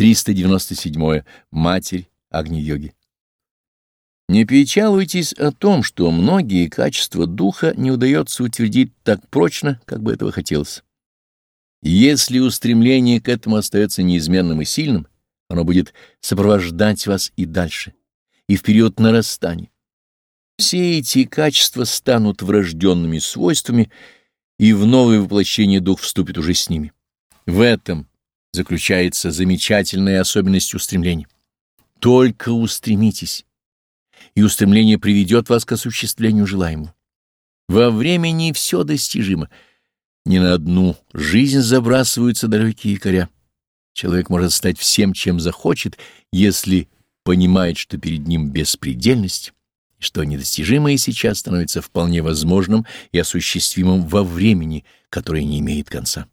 397. Матерь Агни-йоги. Не печалуйтесь о том, что многие качества духа не удается утвердить так прочно, как бы этого хотелось. Если устремление к этому остается неизменным и сильным, оно будет сопровождать вас и дальше, и в период нарастания. Все эти качества станут врожденными свойствами, и в новое воплощение дух вступит уже с ними. В этом заключается замечательная особенность устремлений. Только устремитесь, и устремление приведет вас к осуществлению желаемого. Во времени все достижимо. Ни на одну жизнь забрасываются далекие якоря. Человек может стать всем, чем захочет, если понимает, что перед ним беспредельность, и что недостижимое сейчас становится вполне возможным и осуществимым во времени, которое не имеет конца.